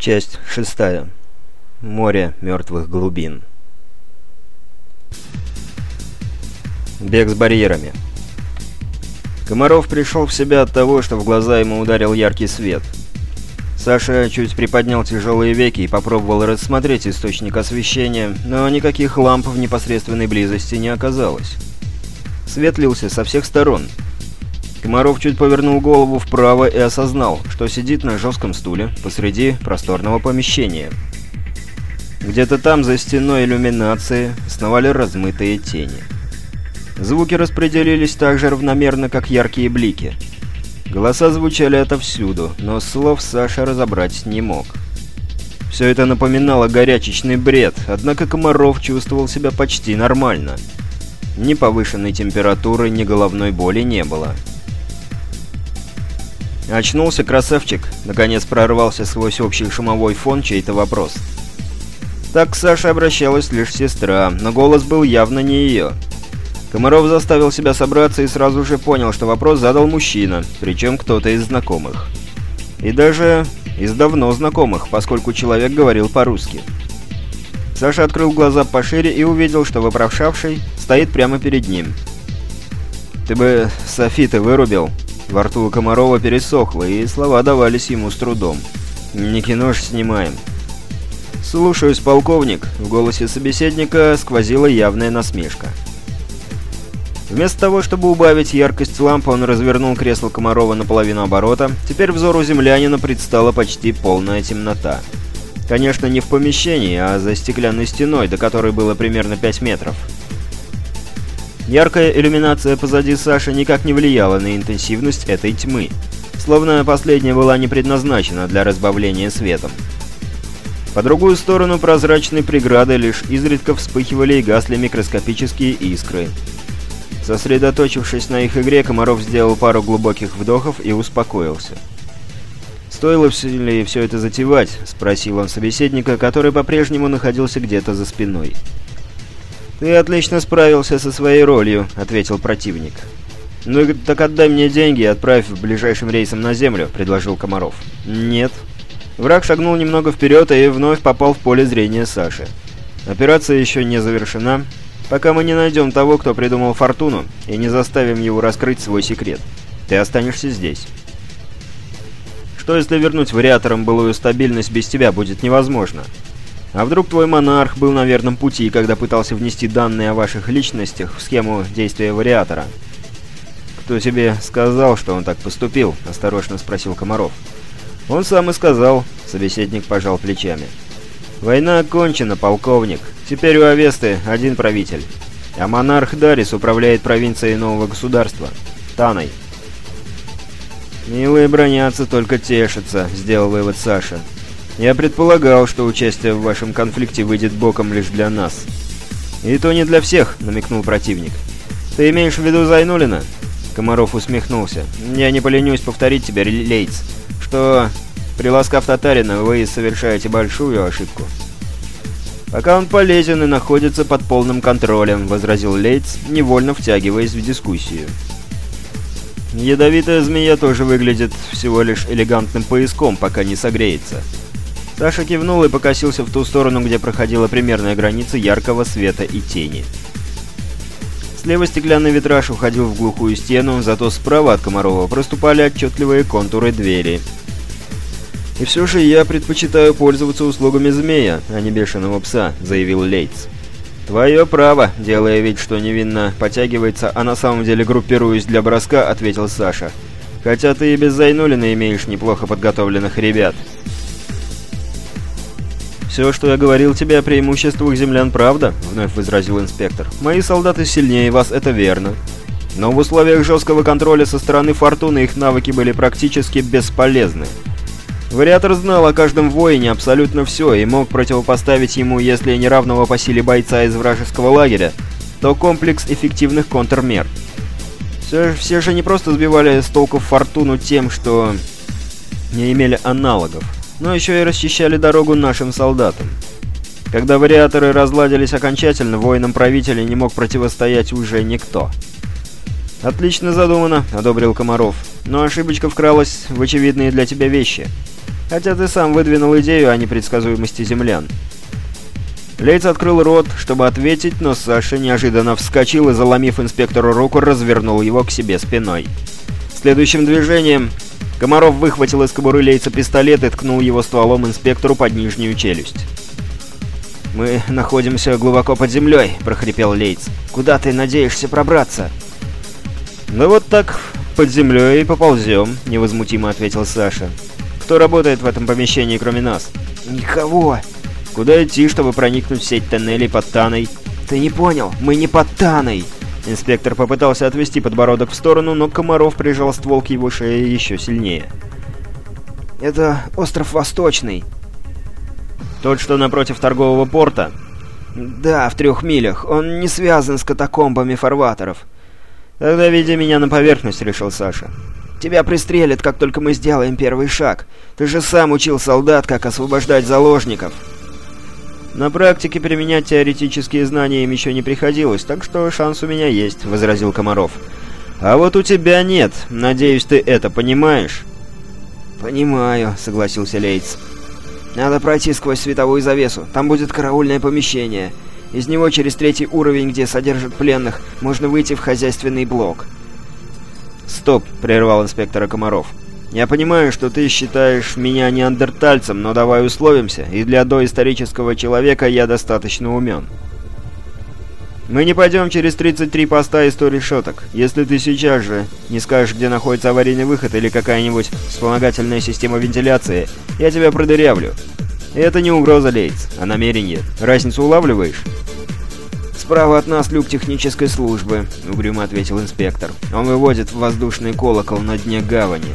Часть шестая. Море мертвых глубин. Бег с барьерами. Комаров пришел в себя от того, что в глаза ему ударил яркий свет. Саша чуть приподнял тяжелые веки и попробовал рассмотреть источник освещения, но никаких ламп в непосредственной близости не оказалось. Свет лился со всех сторон — Комаров чуть повернул голову вправо и осознал, что сидит на жестком стуле посреди просторного помещения. Где-то там, за стеной иллюминации, сновали размытые тени. Звуки распределились так же равномерно, как яркие блики. Голоса звучали отовсюду, но слов Саша разобрать не мог. Все это напоминало горячечный бред, однако Комаров чувствовал себя почти нормально. Ни повышенной температуры, ни головной боли не было. «Очнулся, красавчик!» Наконец прорвался сквозь общий шумовой фон чей-то вопрос. Так к Саше обращалась лишь сестра, но голос был явно не ее. Комаров заставил себя собраться и сразу же понял, что вопрос задал мужчина, причем кто-то из знакомых. И даже из давно знакомых, поскольку человек говорил по-русски. Саша открыл глаза пошире и увидел, что вопрошавший стоит прямо перед ним. «Ты бы Софиты вырубил», во рту у Комарова пересохло, и слова давались ему с трудом. «Не кино снимаем». «Слушаюсь, полковник», — в голосе собеседника сквозила явная насмешка. Вместо того, чтобы убавить яркость лампы, он развернул кресло Комарова наполовину оборота. Теперь взору землянина предстала почти полная темнота. Конечно, не в помещении, а за стеклянной стеной, до которой было примерно 5 метров. Яркая иллюминация позади Саши никак не влияла на интенсивность этой тьмы, словно последняя была не предназначена для разбавления светом. По другую сторону прозрачной преграды лишь изредка вспыхивали и гасли микроскопические искры. Сосредоточившись на их игре, Комаров сделал пару глубоких вдохов и успокоился. «Стоило ли все это затевать?» — спросил он собеседника, который по-прежнему находился где-то за спиной. «Ты отлично справился со своей ролью», — ответил противник. «Ну так отдай мне деньги и отправь ближайшим рейсом на Землю», — предложил Комаров. «Нет». Враг шагнул немного вперед и вновь попал в поле зрения Саши. Операция еще не завершена, пока мы не найдем того, кто придумал Фортуну, и не заставим его раскрыть свой секрет. Ты останешься здесь. Что если вернуть вариаторам былую стабильность без тебя будет невозможно? А вдруг твой монарх был на верном пути, когда пытался внести данные о ваших личностях в схему действия вариатора? «Кто тебе сказал, что он так поступил?» – осторожно спросил Комаров. «Он сам и сказал», – собеседник пожал плечами. «Война окончена, полковник. Теперь у Авесты один правитель. А монарх Дарис управляет провинцией нового государства – Таной». «Милые бронятся, только тешатся», – сделал вывод Саша. Я предполагал, что участие в вашем конфликте выйдет боком лишь для нас. И то не для всех, намекнул противник. Ты имеешь в виду Зайнулина? Комаров усмехнулся. Я не поленюсь повторить тебе, Лейтс, что, приласкав татарина, вы совершаете большую ошибку. «Пока он полезен и находится под полным контролем», — возразил Лейтс, невольно втягиваясь в дискуссию. «Ядовитая змея тоже выглядит всего лишь элегантным пояском, пока не согреется. Саша кивнул и покосился в ту сторону, где проходила примерная граница яркого света и тени. Слева стеклянный витраж уходил в глухую стену, зато справа от Комарова проступали отчетливые контуры двери. «И все же я предпочитаю пользоваться услугами змея, а не бешеного пса», — заявил Лейтс. «Твое право», — делая вид, что невинно потягивается, а на самом деле группируясь для броска, — ответил Саша. «Хотя ты и без Зайнулина имеешь неплохо подготовленных ребят». «Все, что я говорил тебе о преимуществах землян, правда?» — вновь возразил инспектор. «Мои солдаты сильнее вас, это верно. Но в условиях жесткого контроля со стороны Фортуны их навыки были практически бесполезны. Вариатор знал о каждом воине абсолютно все и мог противопоставить ему, если не равного по силе бойца из вражеского лагеря, то комплекс эффективных контрмер. Все, все же не просто сбивали с толку Фортуну тем, что не имели аналогов но еще и расчищали дорогу нашим солдатам. Когда вариаторы разладились окончательно, воинам правителя не мог противостоять уже никто. «Отлично задумано», — одобрил Комаров. «Но ошибочка вкралась в очевидные для тебя вещи. Хотя ты сам выдвинул идею о непредсказуемости землян. Лейц открыл рот, чтобы ответить, но Саша неожиданно вскочил и, заломив инспектору руку, развернул его к себе спиной. Следующим движением Комаров выхватил из кобуры Лейца пистолет и ткнул его стволом инспектору под нижнюю челюсть. «Мы находимся глубоко под землей», — прохрипел Лейц. «Куда ты надеешься пробраться?» «Да вот так под землей и поползем», — невозмутимо ответил Саша. «Кто работает в этом помещении, кроме нас?» «Никого!» «Куда идти, чтобы проникнуть в сеть тоннелей под Таной?» «Ты не понял, мы не под Таной!» Инспектор попытался отвести подбородок в сторону, но Комаров прижал ствол к его шее еще сильнее. «Это остров Восточный». «Тот, что напротив торгового порта?» «Да, в трех милях. Он не связан с катакомбами фарватеров». «Тогда веди меня на поверхность», — решил Саша. «Тебя пристрелят, как только мы сделаем первый шаг. Ты же сам учил солдат, как освобождать заложников». «На практике применять теоретические знания им еще не приходилось, так что шанс у меня есть», — возразил Комаров. «А вот у тебя нет. Надеюсь, ты это понимаешь?» «Понимаю», — согласился Лейтс. «Надо пройти сквозь световую завесу. Там будет караульное помещение. Из него через третий уровень, где содержат пленных, можно выйти в хозяйственный блок». «Стоп!» — прервал инспектора Комаров. Я понимаю, что ты считаешь меня неандертальцем, но давай условимся, и для доисторического человека я достаточно умен. Мы не пойдем через 33 поста и 100 решеток. Если ты сейчас же не скажешь, где находится аварийный выход или какая-нибудь вспомогательная система вентиляции, я тебя продырявлю. Это не угроза, Лейтс, а намерение. Разницу улавливаешь? «Справа от нас люк технической службы», — угрюмо ответил инспектор. «Он выводит воздушный колокол на дне гавани».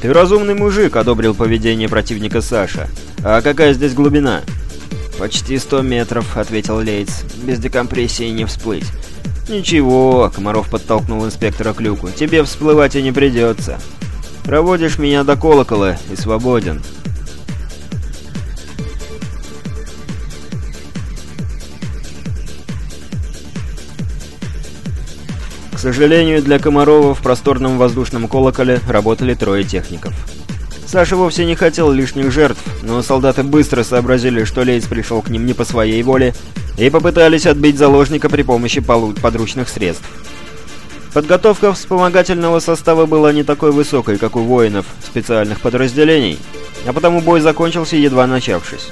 «Ты разумный мужик», — одобрил поведение противника Саша. «А какая здесь глубина?» «Почти сто метров», — ответил Лейтс. «Без декомпрессии не всплыть». «Ничего», — Комаров подтолкнул инспектора к люку. «Тебе всплывать и не придется. Проводишь меня до колокола и свободен». К сожалению, для Комарова в просторном воздушном колоколе работали трое техников. Саша вовсе не хотел лишних жертв, но солдаты быстро сообразили, что Лейц пришел к ним не по своей воле, и попытались отбить заложника при помощи подручных средств. Подготовка вспомогательного состава была не такой высокой, как у воинов специальных подразделений, а потому бой закончился, едва начавшись.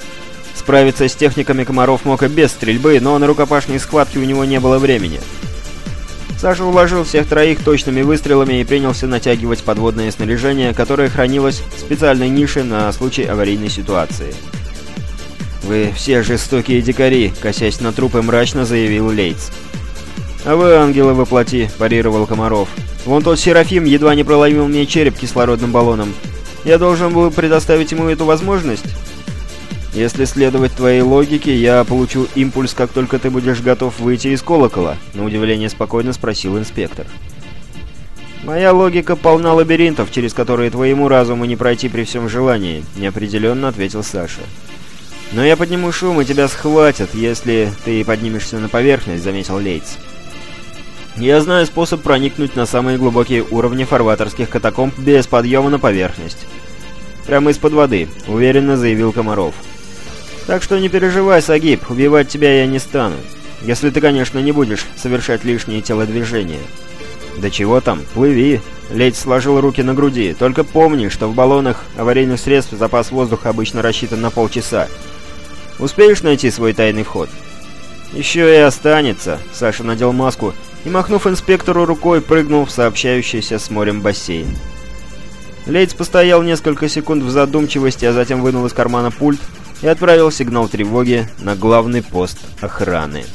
Справиться с техниками Комаров мог и без стрельбы, но на рукопашной схватке у него не было времени. Саша уложил всех троих точными выстрелами и принялся натягивать подводное снаряжение, которое хранилось в специальной нише на случай аварийной ситуации. «Вы все жестокие дикари», — косясь на трупы мрачно заявил Лейтс. «А вы ангелы воплоти», — парировал Комаров. «Вон тот Серафим едва не проломил мне череп кислородным баллоном. Я должен был предоставить ему эту возможность?» Если следовать твоей логике, я получу импульс, как только ты будешь готов выйти из колокола», — на удивление спокойно спросил инспектор. «Моя логика полна лабиринтов, через которые твоему разуму не пройти при всем желании», — неопределенно ответил Саша. «Но я подниму шум, и тебя схватят, если ты поднимешься на поверхность», — заметил Лейтс. «Я знаю способ проникнуть на самые глубокие уровни фарватерских катакомб без подъема на поверхность». «Прямо из-под воды», — уверенно заявил Комаров. Так что не переживай, Сагиб, убивать тебя я не стану. Если ты, конечно, не будешь совершать лишние телодвижения. Да чего там, плыви. Ледь сложил руки на груди. Только помни, что в баллонах аварийных средств запас воздуха обычно рассчитан на полчаса. Успеешь найти свой тайный вход? Еще и останется. Саша надел маску и, махнув инспектору рукой, прыгнул в сообщающийся с морем бассейн. Лейтс постоял несколько секунд в задумчивости, а затем вынул из кармана пульт и отправил сигнал тревоги на главный пост охраны.